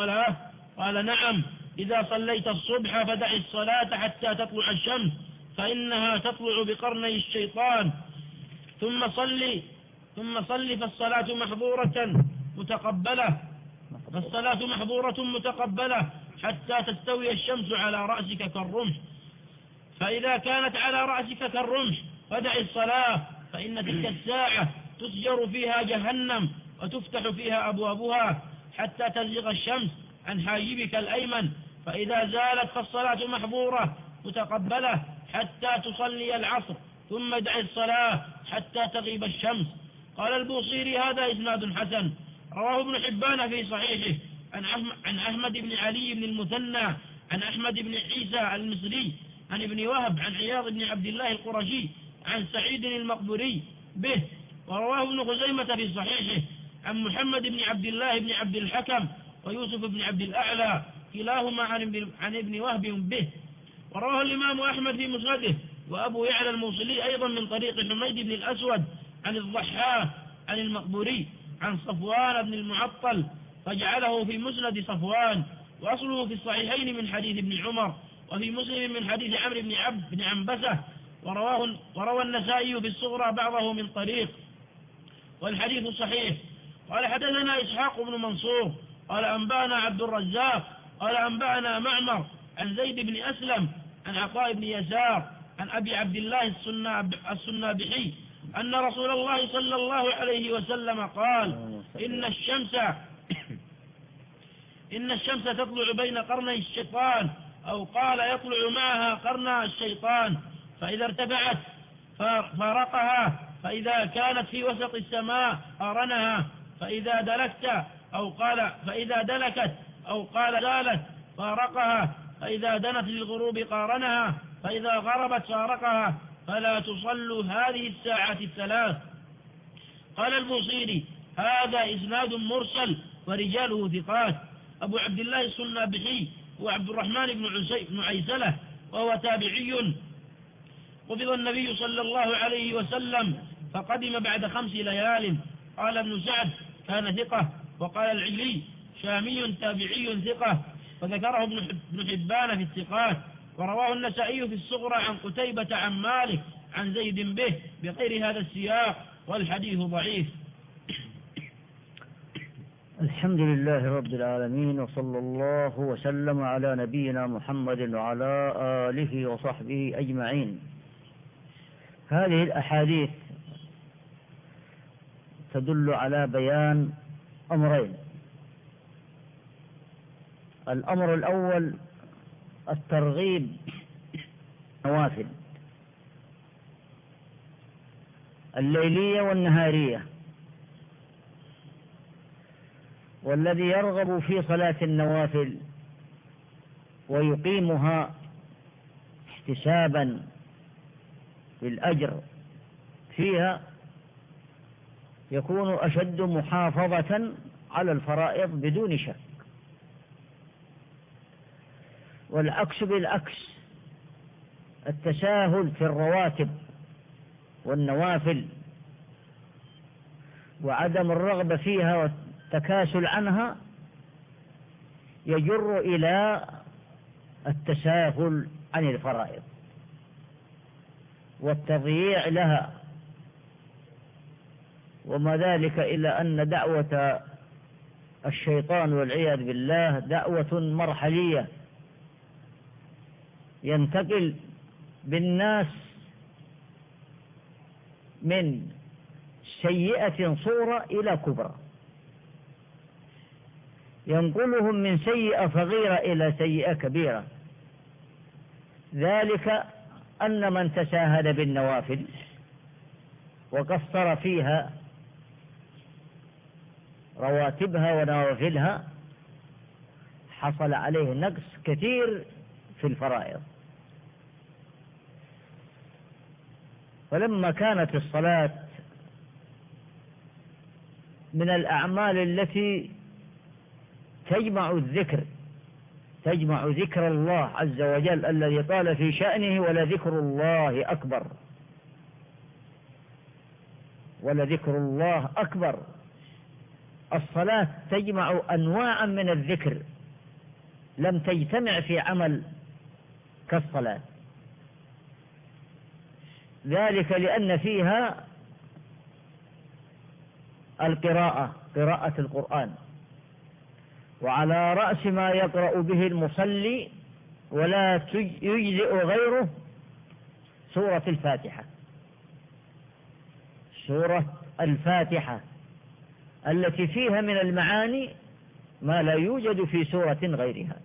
الصلاة؟ قال نعم. إذا صليت الصبح فدع الصلاة حتى تطلع الشمس فإنها تطلع بقرني الشيطان. ثم صلي ثم صلي فالصلاة محظورة متقبلة. فالصلاة محظورة متقبلة حتى تستوي الشمس على رأسك كالرمح. فإذا كانت على رأسك كالرمح فدع الصلاة فإن تلك الساعة تسجر فيها جهنم وتفتح فيها أبوابها. حتى تزيغ الشمس عن حاجبك الأيمن فإذا زالت فالصلاة محظورة متقبلة حتى تصلي العصر ثم دع الصلاة حتى تغيب الشمس. قال البوصيري هذا إسناد حسن. رواه ابن حبان في صحيحه. عن أحمد بن علي بن المثنى عن أحمد بن عيسى المصري عن ابن وهب عن عياض بن عبد الله القرشي عن سعيد المقبوري به. ورواه ابن خزيمة في صحيحه. عن محمد بن عبد الله بن عبد الحكم ويوسف بن عبد الأعلى كلاهما عن ابن وهب به. ورواه الإمام أحمد في مسنده وأبو يعلى الموصلي أيضا من طريق حميد بن الأسود عن الضحاك عن المقبوري عن صفوان بن المعطل فجعله في مسند صفوان وأصله في الصحيحين من حديث ابن عمر وفي مسلم من حديث عمرو بن عبد بن عنبسة ورواه وروى النسائي في الصغرى بعضه من طريق والحديث صحيح. قال حدثنا إسحاق بن منصور قال أنبأنا عبد الرزاق قال أنبأنا معمر عن زيد بن أسلم عن عطاء بن يسار عن أبي عبد الله السنابحي أن رسول الله صلى الله عليه وسلم قال إن الشمس إن الشمس تطلع بين قرني الشيطان أو قال يطلع معها قرن الشيطان فإذا ارتفعت فارقها فإذا كانت في وسط السماء قارنها فإذا دلكت أو قال فإذا دلكت أو قال زالت فارقها فإذا دنت للغروب قارنها فإذا غربت فارقها. فلا تصلوا هذه الساعات الثلاث. قال البوصيري هذا إسناد مرسل ورجاله ثقات. أبو عبد الله السنابحي وعبد الرحمن بن, عيسلة وهو تابعي. قبض النبي صلى الله عليه وسلم فقدم بعد خمس ليال. قال ابن سعد كان ثقة وقال العلي شامي تابعي ثقة وذكره ابن حبان في الثقات ورواه النسائي في الصغرى عن قتيبة عن مالك عن زيد به بغير هذا السياق والحديث ضعيف. الحمد لله رب العالمين وصلى الله وسلم على نبينا محمد وعلى آله وصحبه أجمعين. هذه الأحاديث تدل على بيان أمرين. الأمر الأول الترغيب نوافل الليلية والنهارية والذي يرغب في صلاة النوافل ويقيمها احتسابا للأجر فيها يكون أشد محافظة على الفرائض بدون شك. والعكس بالعكس التساهل في الرواتب والنوافل وعدم الرغبة فيها والتكاسل عنها يجر إلى التساهل عن الفرائض. والتضييع لها وما ذلك إلا أن دعوة الشيطان والعياذ بالله دعوة مرحلية. ينتقل بالناس من سيئة صورة إلى كبرى. ينقلهم من سيئة صغيرة إلى سيئة كبيرة. ذلك أن من تساهل بالنوافل وقصر فيها رواتبها ونوافلها حصل عليه نقص كثير في الفرائض. فلما كانت الصلاة من الأعمال التي تجمع الذكر تجمع ذكر الله عز وجل الذي طال في شأنه ولذكر الله أكبر ولذكر الله أكبر. الصلاة تجمع أنواعا من الذكر. لم تجتمع في عمل كالصلاة. ذلك لأن فيها القراءة قراءة القرآن. وعلى رأس ما يقرأ به المصلي ولا يجزئ غيره سورة الفاتحة. سورة الفاتحة. التي فيها من المعاني ما لا يوجد في سورة غيرها.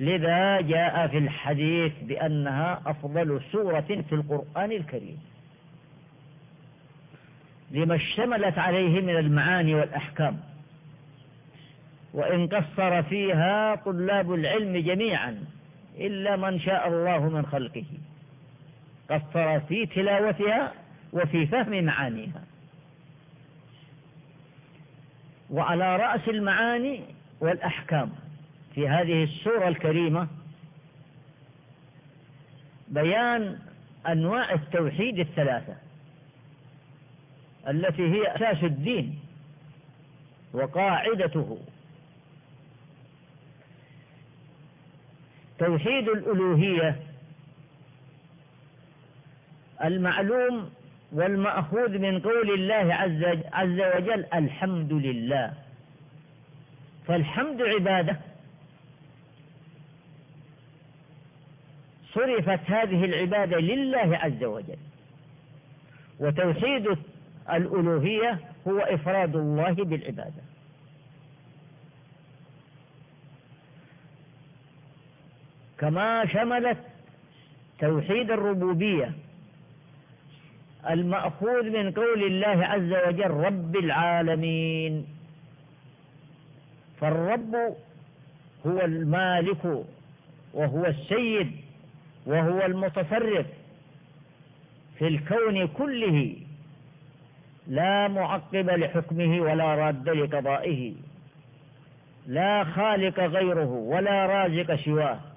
لذا جاء في الحديث بأنها أفضل سورة في القرآن الكريم. لما اشتملت عليه من المعاني والأحكام. وإن قصر فيها طلاب العلم جميعا إلا من شاء الله من خلقه. قصر في تلاوتها وفي فهم معانيها. وعلى رأس المعاني والأحكام. في هذه السورة الكريمة بيان أنواع التوحيد الثلاثة التي هي أساس الدين وقاعدته. توحيد الألوهية المعلوم والمأخوذ من قول الله عز, وجل الحمد لله. فالحمد عبادة. صرفت هذه العبادة لله عز وجل. وتوحيد الألوهية هو إفراد الله بالعبادة. كما شملت توحيد الربوبية المأخوذ من قول الله عز وجل رب العالمين. فالرب هو المالك وهو السيد وهو المتصرف في الكون كله. لا معقب لحكمه ولا راد لقضائه. لا خالق غيره ولا رازق سواه.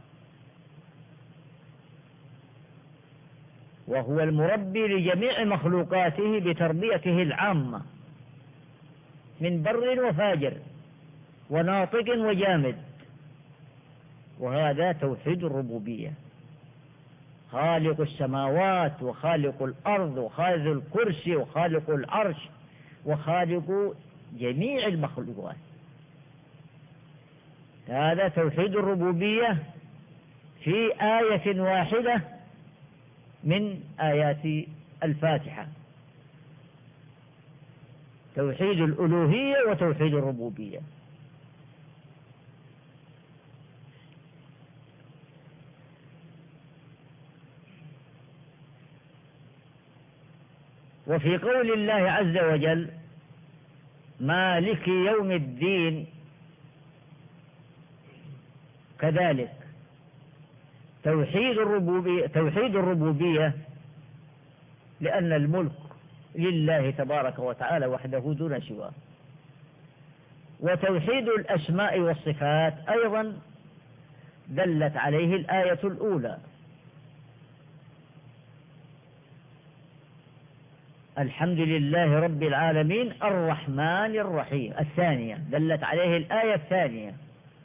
وهو المربي لجميع مخلوقاته بتربيته العامة من بر وفاجر وناطق وجامد. وهذا توحيد الربوبية. خالق السماوات وخالق الأرض وخالق الكرسي وخالق العرش وخالق جميع المخلوقات. هذا توحيد الربوبية في آية واحدة من آيات الفاتحة. توحيد الألوهية وتوحيد الربوبية. وفي قول الله عز وجل مالك يوم الدين. كذلك. توحيد الربوبية توحيد الربوبية لأن الملك لله تبارك وتعالى وحده دون سواه. وتوحيد الأسماء والصفات أيضا دلت عليه الآية الأولى. الحمد لله رب العالمين الرحمن الرحيم. الثانية دلت عليه الآية الثانية.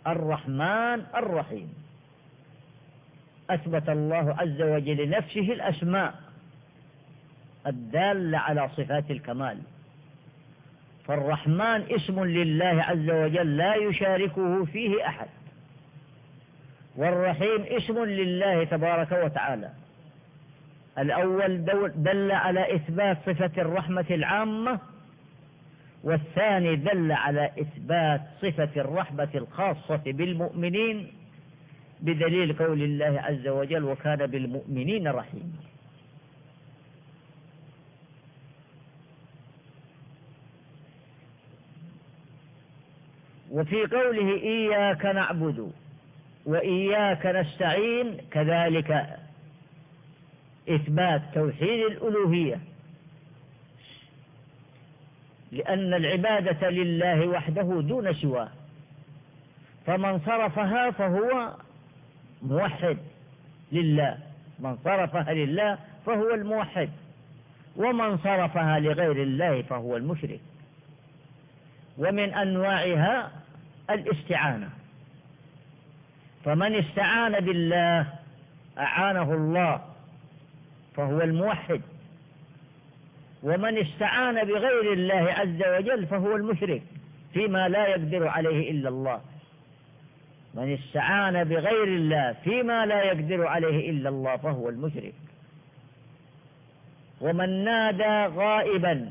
الرحمن الرحيم. أثبت الله عز وجل لنفسه الأسماء الدالة على صفات الكمال. فالرحمن اسم لله عز وجل لا يشاركه فيه أحد. والرحيم اسم لله تبارك وتعالى. الأول دل على إثبات صفة الرحمة العامة والثاني دل على إثبات صفة الرحمة الخاصة بالمؤمنين بدليل قول الله عز وجل وكان بالمؤمنين رحيما وفي قوله إياك نعبد وإياك نستعين كذلك إثبات توحيد الألوهية. لأن العبادة لله وحده دون سواه. فمن صرفها فهو موحد لله. من صرفها لله فهو الموحد ومن صرفها لغير الله فهو المشرك. ومن أنواعها الاستعانة. فمن استعان بالله أعانه الله فهو الموحد. ومن استعان بغير الله عز وجل فهو المشرك فيما لا يقدر عليه إلا الله. من استعان بغير الله فيما لا يقدر عليه إلا الله فهو المشرك. ومن نادى غائبا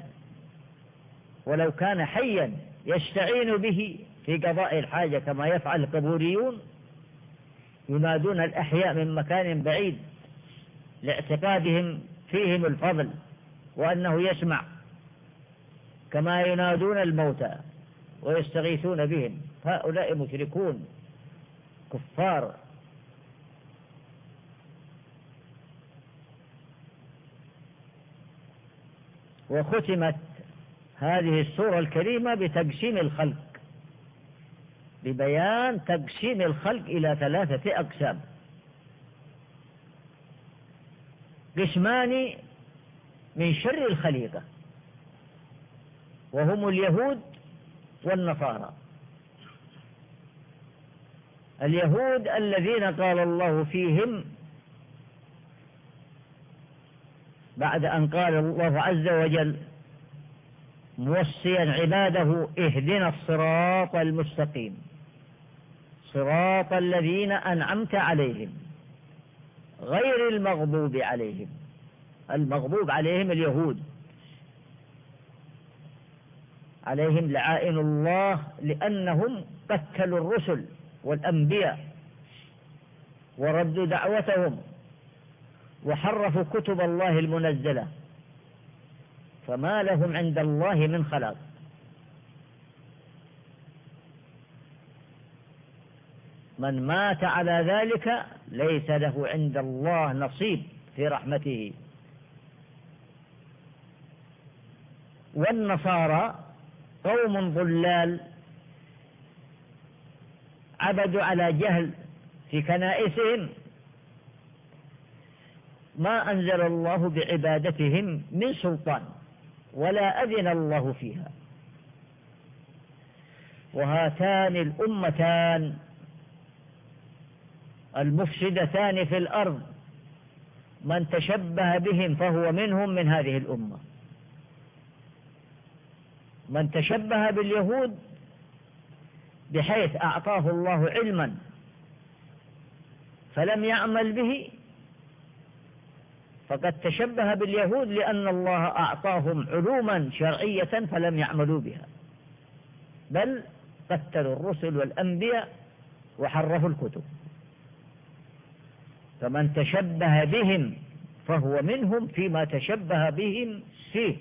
ولو كان حيا يستعين به في قضاء الحاجة كما يفعل القبوريون ينادون الأحياء من مكان بعيد لاعتقادهم فيهم الفضل وأنه يسمع كما ينادون الموتى ويستغيثون بهم. هؤلاء مشركون. كفار وختمت هذه السورة الكريمة بتقسيم الخلق ببيان تقسيم الخلق إلى ثلاثة أقسام. قسمان من شر الخليقة وهم اليهود والنصارى. اليهود الذين قال الله فيهم بعد أن قال الله عز وجل موصيا عباده اهدنا الصراط المستقيم. صراط الذين أنعمت عليهم غير المغضوب عليهم. المغضوب عليهم اليهود. عليهم لعائن الله لأنهم قتلوا الرسل. والأنبياء وردوا دعوتهم وحرفوا كتب الله المنزلة. فما لهم عند الله من خلاق. من مات على ذلك ليس له عند الله نصيب في رحمته. والنصارى قوم ضلال عبدوا على جهل في كنائسهم. ما أنزل الله بعبادتهم من سلطان ولا أذن الله فيها. وهاتان الأمتان المفسدتان في الأرض. من تشبه بهم فهو منهم من هذه الأمة. من تشبه باليهود بحيث أعطاه الله علما فلم يعمل به فقد تشبه باليهود لأن الله أعطاهم علوما شرعية فلم يعملوا بها. بل قتلوا الرسل والأنبياء وحرفوا الكتب. فمن تشبه بهم فهو منهم فيما تشبه بهم فيه.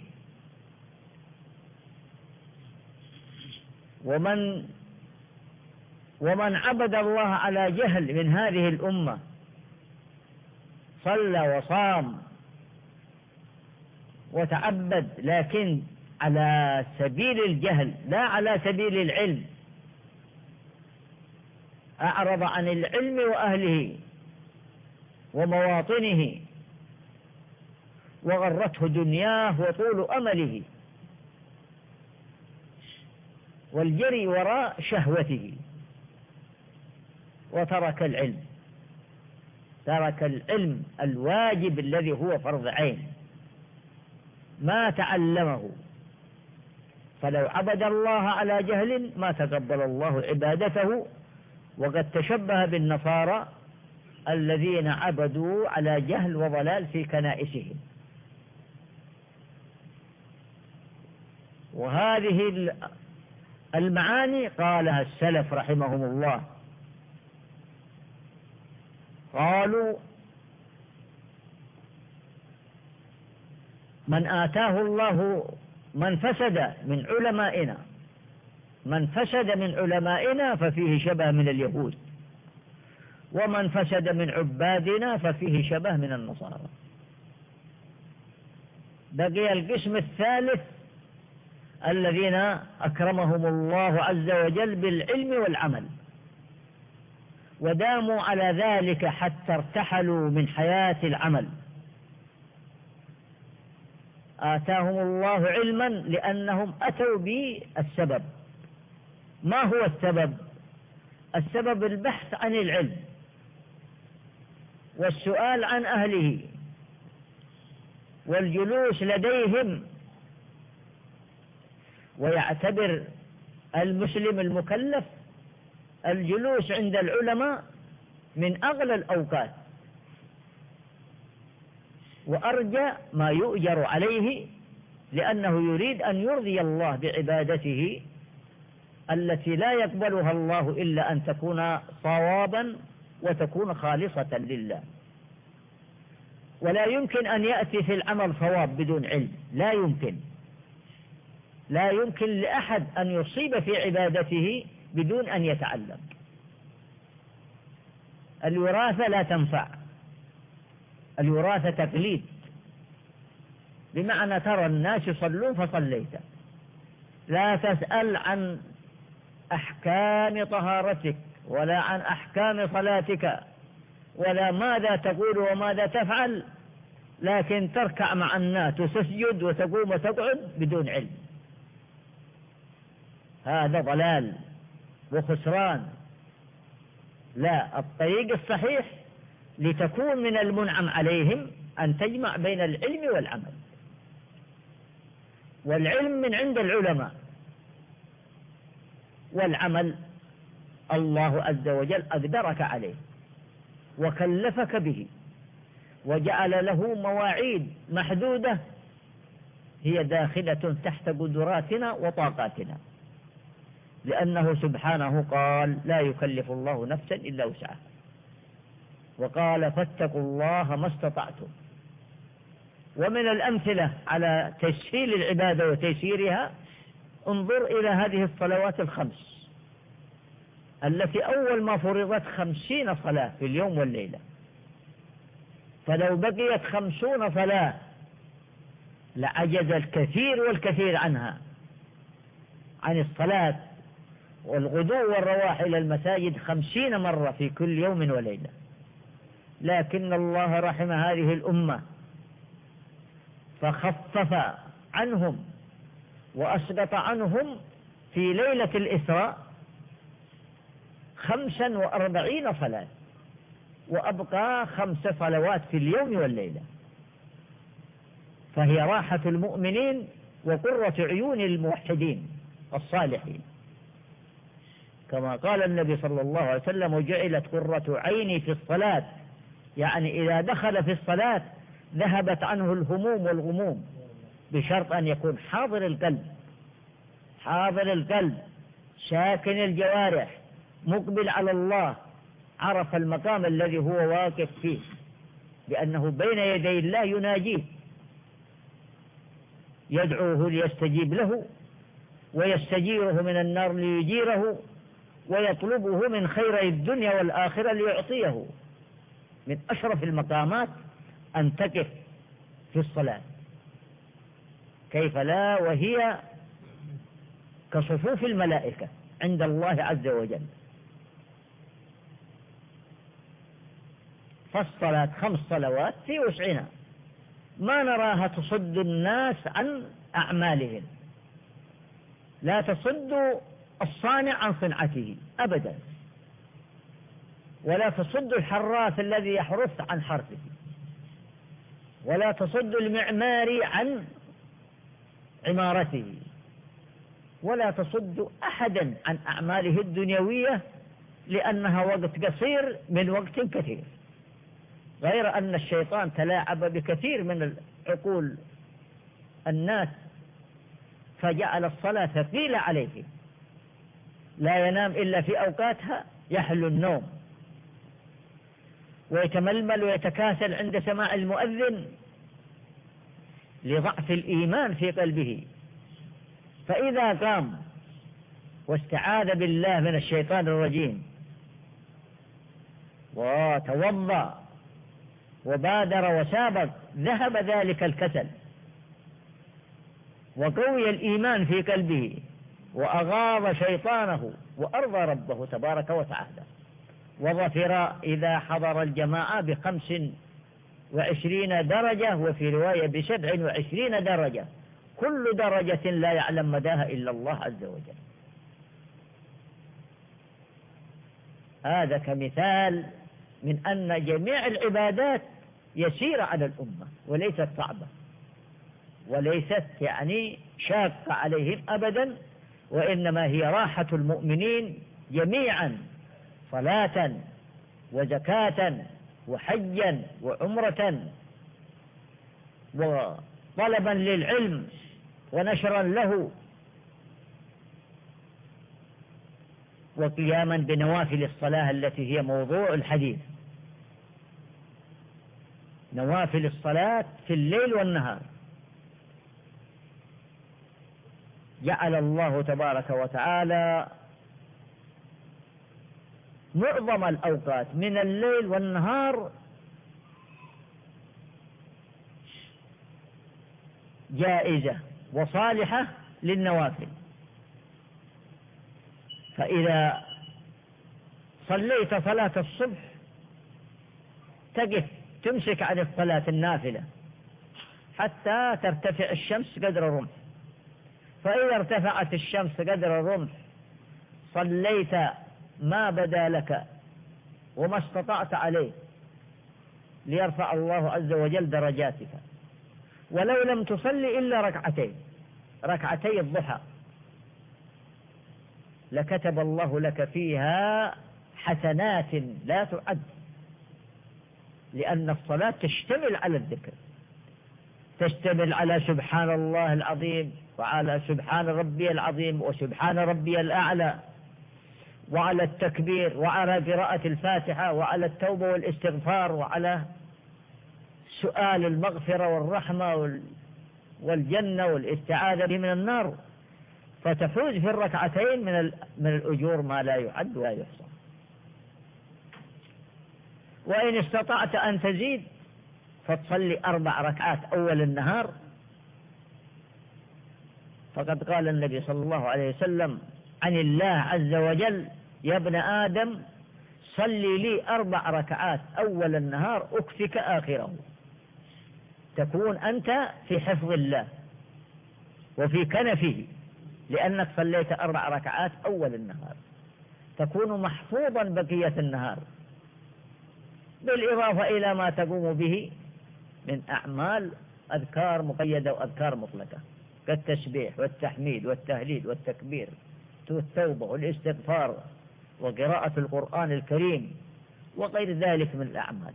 ومن ومن عبد الله على جهل من هذه الأمة صلى وصام وتعبد لكن على سبيل الجهل لا على سبيل العلم. أعرض عن العلم وأهله ومواطنه وغرته دنياه وطول أمله والجري وراء شهوته. وترك العلم. ترك العلم الواجب الذي هو فرض عين. ما تعلمه. فلو عبد الله على جهل ما تقبل الله عبادته وقد تشبه بالنصارى الذين عبدوا على جهل وضلال في كنائسهم. وهذه المعاني قالها السلف رحمهم الله. قالوا من آتاه الله من فسد من علمائنا من فسد من علمائنا ففيه شبه من اليهود ومن فسد من عبادنا ففيه شبه من النصارى. بقي القسم الثالث الذين أكرمهم الله عز وجل بالعلم والعمل. وداموا على ذلك حتى ارتحلوا من حياة العمل. آتاهم الله علما لأنهم أتوا بالسبب. ما هو السبب؟ السبب البحث عن العلم والسؤال عن أهله والجلوس لديهم ويعتبر المسلم المكلف الجلوس عند العلماء من أغلى الأوقات. وأرجى ما يؤجر عليه لأنه يريد أن يرضي الله بعبادته التي لا يقبلها الله إلا أن تكون صوابا وتكون خالصة لله. ولا يمكن أن يأتي في العمل صواب بدون علم. لا يمكن. لا يمكن لأحد أن يصيب في عبادته بدون أن يتعلم. الوراثة لا تنفع. الوراثة تقليد. بمعنى ترى الناس يصلون فصليت. لا تسأل عن أحكام طهارتك ولا عن أحكام صلاتك ولا ماذا تقول وماذا تفعل لكن تركع مع الناس وتسجد وتقوم وتقعد بدون علم. هذا ضلال. وخسران. لا الطريق الصحيح لتكون من المنعم عليهم أن تجمع بين العلم والعمل. والعلم من عند العلماء. والعمل الله عز وجل أقدرك عليه وكلفك به وجعل له مواعيد محدودة هي داخلة تحت قدراتنا وطاقاتنا. لأنه سبحانه قال لا يكلف الله نفسا إلا وسعها. وقال فاتقوا الله ما استطعتم. ومن الأمثلة على تسهيل العبادة وتيسيرها انظر إلى هذه الصلوات الخمس التي أول ما فرضت خمسين صلاة في اليوم والليلة. فلو بقيت خمسون صلاة لعجز الكثير والكثير عنها عن الصلاة والغدو والرواح إلى المساجد خمسين مرة في كل يوم وليلة. لكن الله رحم هذه الأمة فخفف عنهم وأسقط عنهم في ليلة الإسراء خمسا وأربعين صلاة وأبقى خمس صلوات في اليوم والليلة. فهي راحة المؤمنين وقرة عيون الموحدين الصالحين. كما قال النبي صلى الله عليه وسلم وجعلت قرة عيني في الصلاة. يعني إذا دخل في الصلاة ذهبت عنه الهموم والغموم بشرط أن يكون حاضر القلب. حاضر القلب ساكن الجوارح مقبل على الله عرف المقام الذي هو واقف فيه لأنه بين يدي الله يناجيه. يدعوه ليستجيب له ويستجيره من النار ليجيره. ويطلبه من خير الدنيا والآخرة ليعطيه. من أشرف المقامات أن تقف في الصلاة. كيف لا وهي كصفوف الملائكة عند الله عز وجل. فالصلاة خمس صلوات في وسعنا. ما نراها تصد الناس عن أعمالهم. لا تصد الصانع عن صنعته أبدا. ولا تصد الحراث الذي يحرث عن حرثه. ولا تصد المعماري عن عمارته. ولا تصد أحدا عن أعماله الدنيوية لأنها وقت قصير من وقت كثير. غير أن الشيطان تلاعب بكثير من عقول الناس فجعل الصلاة ثقيلة عليه. لا ينام إلا في أوقاتها يحل النوم. ويتململ ويتكاسل عند سماع المؤذن لضعف الإيمان في قلبه. فإذا قام واستعاذ بالله من الشيطان الرجيم وتوضأ وبادر وسابق ذهب ذلك الكسل وقوي الإيمان في قلبه. وأغاض شيطانه وأرضى ربه تبارك وتعالى وظفر إذا حضر الجماعة بخمس وعشرين درجة وفي رواية بسبع وعشرين درجة. كل درجة لا يعلم مداها إلا الله عز وجل. هذا كمثال من أن جميع العبادات يسيرة على الأمة وليست صعبة. وليست يعني شاقة عليهم أبدا. وإنما هي راحة المؤمنين جميعا صلاة وزكاة وحجا وعمرة وطلبا للعلم ونشرا له وقياما بنوافل الصلاة التي هي موضوع الحديث. نوافل الصلاة في الليل والنهار. جعل الله تبارك وتعالى معظم الأوقات من الليل والنهار جائزة وصالحة للنوافل. فإذا صليت صلاة الصبح تقف تمسك عن الصلاة النافلة حتى ترتفع الشمس قدر الرمح. فإذا ارتفعت الشمس قدر الرمح صليت ما بدا لك وما استطعت عليه ليرفع الله عز وجل درجاتك. ولو لم تصلي إلا ركعتين ركعتي الضحى. لكتب الله لك فيها حسنات لا تعد لأن الصلاة تشتمل على الذكر تشتمل على سبحان الله العظيم. وعلى سبحان ربي العظيم وسبحان ربي الأعلى وعلى التكبير وعلى قراءة الفاتحة وعلى التوبة والاستغفار وعلى سؤال المغفرة والرحمة والجنة والاستعاذة من النار. فتفوز في الركعتين من من الأجور ما لا يعد ولا يحصى. وإن استطعت أن تزيد فتصلي أربع ركعات أول النهار فقد قال النبي صلى الله عليه وسلم عن الله عز وجل يا ابن آدم صلي لي أربع ركعات أول النهار أكفك آخره. تكون أنت في حفظ الله وفي كنفه لأنك صليت أربع ركعات أول النهار. تكون محفوظا بقية النهار. بالإضافة إلى ما تقوم به من أعمال أذكار مقيدة وأذكار مطلقة. كالتسبيح والتحميد والتهليل والتكبير والتوبة والاستغفار وقراءة القرآن الكريم وغير ذلك من الأعمال.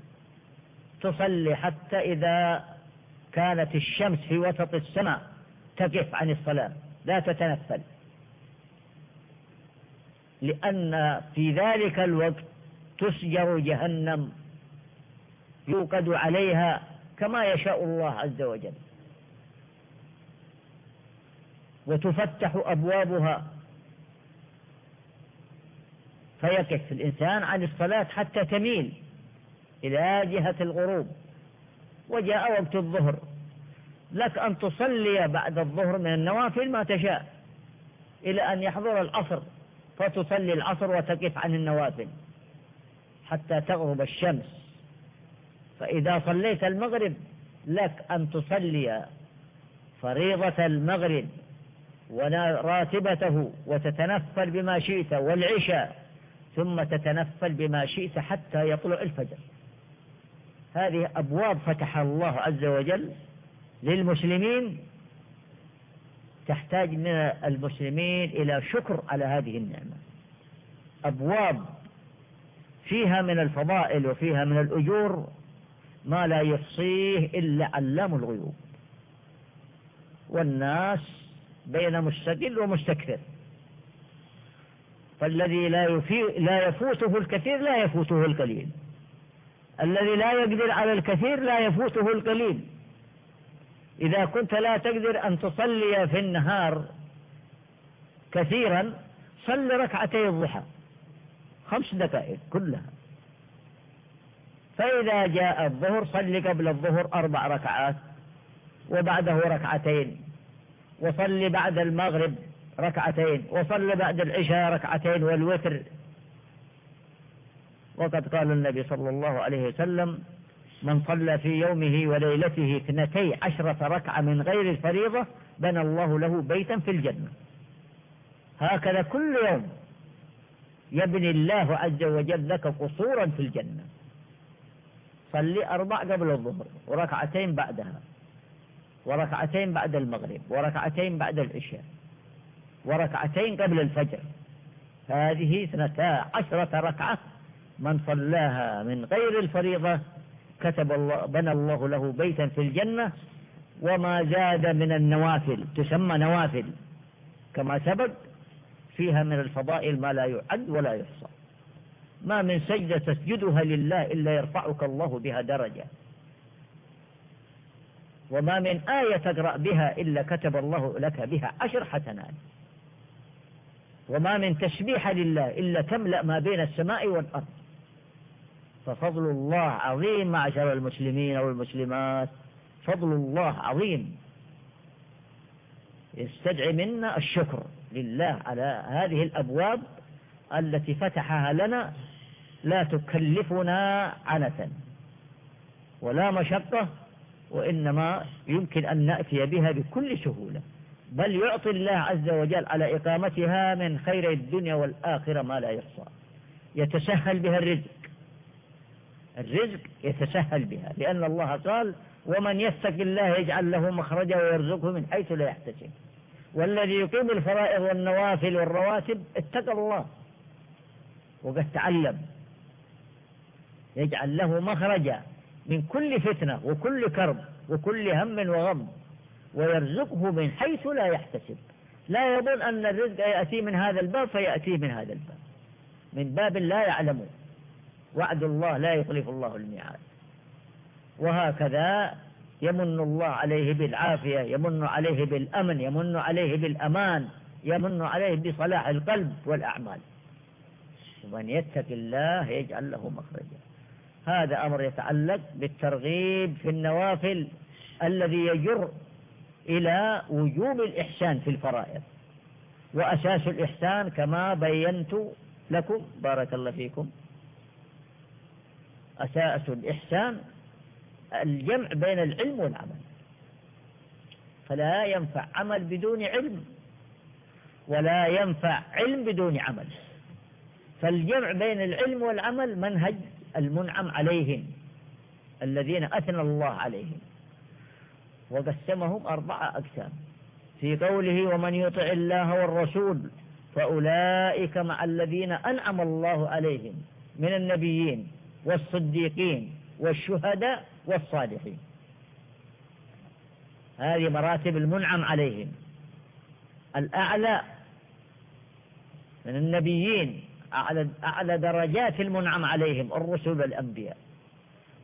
تصلي حتى إذا كانت الشمس في وسط السماء تقف عن الصلاة لا تتنفل. لأن في ذلك الوقت تسجر جهنم يوقد عليها كما يشاء الله عز وجل. وتفتح أبوابها. فيكف الإنسان عن الصلاة حتى تميل إلى جهة الغروب. وجاء وقت الظهر. لك أن تصلي بعد الظهر من النوافل ما تشاء إلى أن يحضر العصر. فتصلي العصر وتقف عن النوافل حتى تغرب الشمس. فإذا صليت المغرب لك أن تصلي فريضة المغرب. وراتبته وتتنفل بما شئت والعشاء ثم تتنفل بما شئت حتى يطلع الفجر. هذه أبواب فتح الله عز وجل للمسلمين تحتاج من المسلمين إلى شكر على هذه النعمة. أبواب فيها من الفضائل وفيها من الأجور ما لا يحصيه إلا علام الغيوب. والناس بين مستقل ومستكثر. فالذي لا, لا يفوته الكثير لا يفوته القليل. الذي لا يقدر على الكثير لا يفوته القليل. إذا كنت لا تقدر أن تصلي في النهار كثيرا صل ركعتي الضحى. خمس دقائق كلها. فإذا جاء الظهر صل قبل الظهر أربع ركعات وبعده ركعتين. وصل بعد المغرب ركعتين وصل بعد العشاء ركعتين والوتر. وقد قال النبي صلى الله عليه وسلم من صلى في يومه وليلته اثنتي عشرة ركعة من غير الفريضة بنى الله له بيتا في الجنة. هكذا كل يوم يبني الله عز وجل لك قصورا في الجنة. صلي أربع قبل الظهر وركعتين بعدها. وركعتين بعد المغرب وركعتين بعد العشاء وركعتين قبل الفجر. هذه اثنتا عشرة ركعة من صلاها من غير الفريضة كتب الله بنى الله له بيتا في الجنة وما زاد من النوافل تسمى نوافل. كما سبق فيها من الفضائل ما لا يعد ولا يحصى. ما من سجدة تسجدها لله إلا يرفعك الله بها درجة. وما من آية تقرأ بها إلا كتب الله لك بها عشر حسنات. وما من تسبيح لله إلا تملأ ما بين السماء والأرض. ففضل الله عظيم معشر المسلمين والمسلمات. فضل الله عظيم. يستدعي منا الشكر لله على هذه الأبواب التي فتحها لنا لا تكلفنا عنة ولا مشقة وإنما يمكن أن نأتي بها بكل سهولة. بل يعطي الله عز وجل على إقامتها من خير الدنيا والآخرة ما لا يحصى. يتسهل بها الرزق. الرزق يتسهل بها. لأن الله قال ومن يتق الله يجعل له مخرجا ويرزقه من حيث لا يحتسب. والذي يقيم الفرائض والنوافل والرواتب اتقى الله. وقد تعلم. يجعل له مخرجا. من كل فتنة وكل كرب وكل هم وغم ويرزقه من حيث لا يحتسب. لا يظن أن الرزق يأتي من هذا الباب فيأتي من هذا الباب. من باب لا يعلمه وعد الله لا يخلف الله الميعاد. وهكذا يمن الله عليه بالعافية يمن عليه بالأمن يمن عليه بالأمان يمن عليه بصلاح القلب والأعمال. ومن يتق الله يجعل له مخرجا. هذا أمر يتعلق بالترغيب في النوافل الذي يجر إلى وجوب الإحسان في الفرائض. وأساس الإحسان كما بينت لكم بارك الله فيكم أساس الإحسان الجمع بين العلم والعمل. فلا ينفع عمل بدون علم ولا ينفع علم بدون عمل. فالجمع بين العلم والعمل منهج. المنعم عليهم الذين أثنى الله عليهم وقسمهم أربعة أقسام. في قوله ومن يطع الله والرسول فأولئك مع الذين أنعم الله عليهم من النبيين والصديقين والشهداء والصالحين. هذه مراتب المنعم عليهم. الأعلى من النبيين أعلى, أعلى درجات المنعم عليهم الرسل والأنبياء.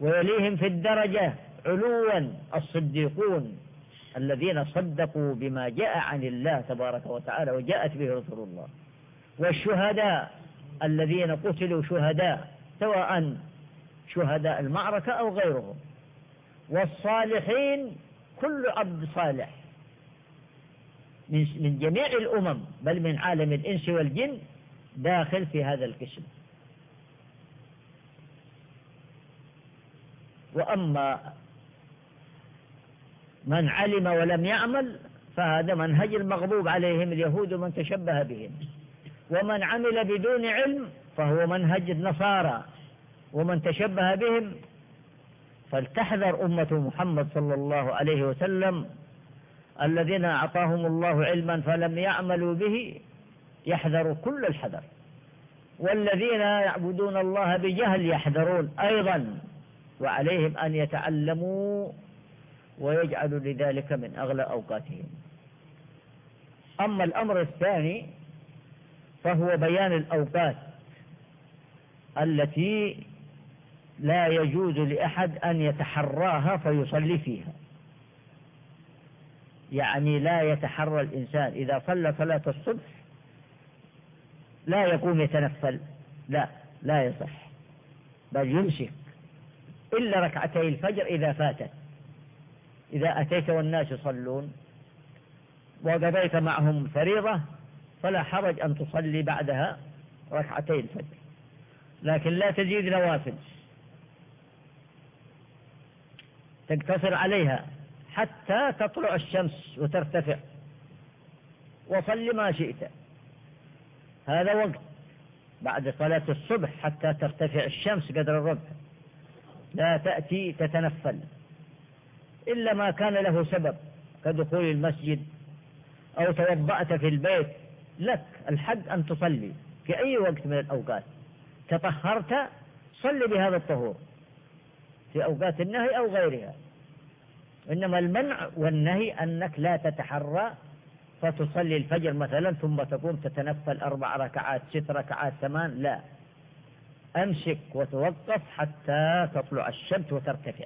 ويليهم في الدرجة علوا الصديقون الذين صدقوا بما جاء عن الله تبارك وتعالى وجاءت به رسول الله. والشهداء الذين قتلوا شهداء سواء شهداء المعركة أو غيرهم. والصالحين كل عبد صالح. من جميع الأمم بل من عالم الإنس والجن داخل في هذا القسم وأما من علم ولم يعمل فهذا منهج المغضوب عليهم اليهود من تشبه بهم. ومن عمل بدون علم فهو منهج النصارى ومن تشبه بهم. فلتحذر أمة محمد صلى الله عليه وسلم الذين أعطاهم الله علما فلم يعملوا به يحذر كل الحذر. والذين يعبدون الله بجهل يحذرون أيضا وعليهم أن يتعلموا ويجعلوا لذلك من أغلى أوقاتهم. أما الأمر الثاني فهو بيان الأوقات التي لا يجوز لأحد أن يتحراها فيصلي فيها. يعني لا يتحرى الإنسان إذا صلى صلاة الصبح لا يقوم يتنفل. لا لا يصح. بل يمسك إلا ركعتي الفجر إذا فاتت. إذا أتيت والناس يصلون. وقضيت معهم فريضة فلا حرج أن تصلي بعدها ركعتي الفجر. لكن لا تزيد نوافل. تقتصر عليها حتى تطلع الشمس وترتفع. وصل ما شئت. هذا وقت. بعد صلاة الصبح حتى ترتفع الشمس قدر الربع. لا تأتي تتنفل. إلا ما كان له سبب كدخول المسجد أو توضأت في البيت. لك الحد أن تصلي في أي وقت من الأوقات. تطهرت صل بهذا الطهور. في أوقات النهي أو غيرها. إنما المنع والنهي أنك لا تتحرى فتصلي الفجر مثلا ثم تقوم تتنفل أربع ركعات ست ركعات ثمان لا. أمسك وتوقف حتى تطلع الشمس وترتفع.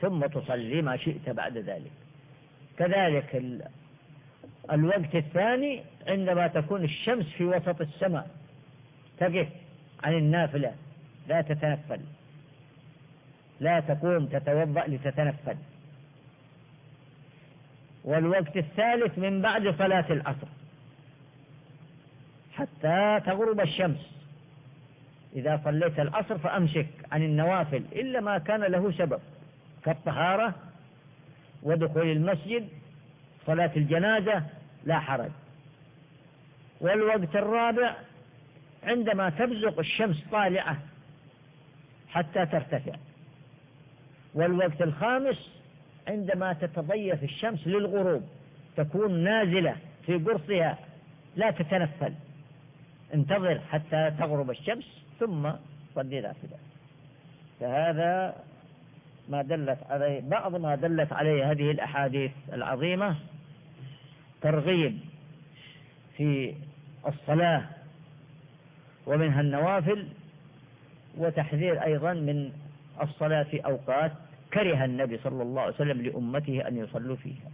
ثم تصلي ما شئت بعد ذلك. كذلك الوقت الثاني عندما تكون الشمس في وسط السماء. تقف عن النافلة لا تتنفل. لا تقوم تتوضأ لتتنفل. والوقت الثالث من بعد صلاة العصر. حتى تغرب الشمس. إذا صليت العصر فأمسك عن النوافل إلا ما كان له سبب. كالطهارة ودخول المسجد صلاة الجنازة لا حرج. والوقت الرابع عندما تبزق الشمس طالعة حتى ترتفع. والوقت الخامس عندما تتضيف الشمس للغروب تكون نازلة في قرصها لا تتنفل. انتظر حتى تغرب الشمس ثم صلي نافلة. فهذا ما دلت عليه بعض ما دلت عليه هذه الأحاديث العظيمة. ترغيب في الصلاة ومنها النوافل وتحذير أيضا من الصلاة في أوقات كره النبي صلى الله عليه وسلم لأمته أن يصلوا فيها.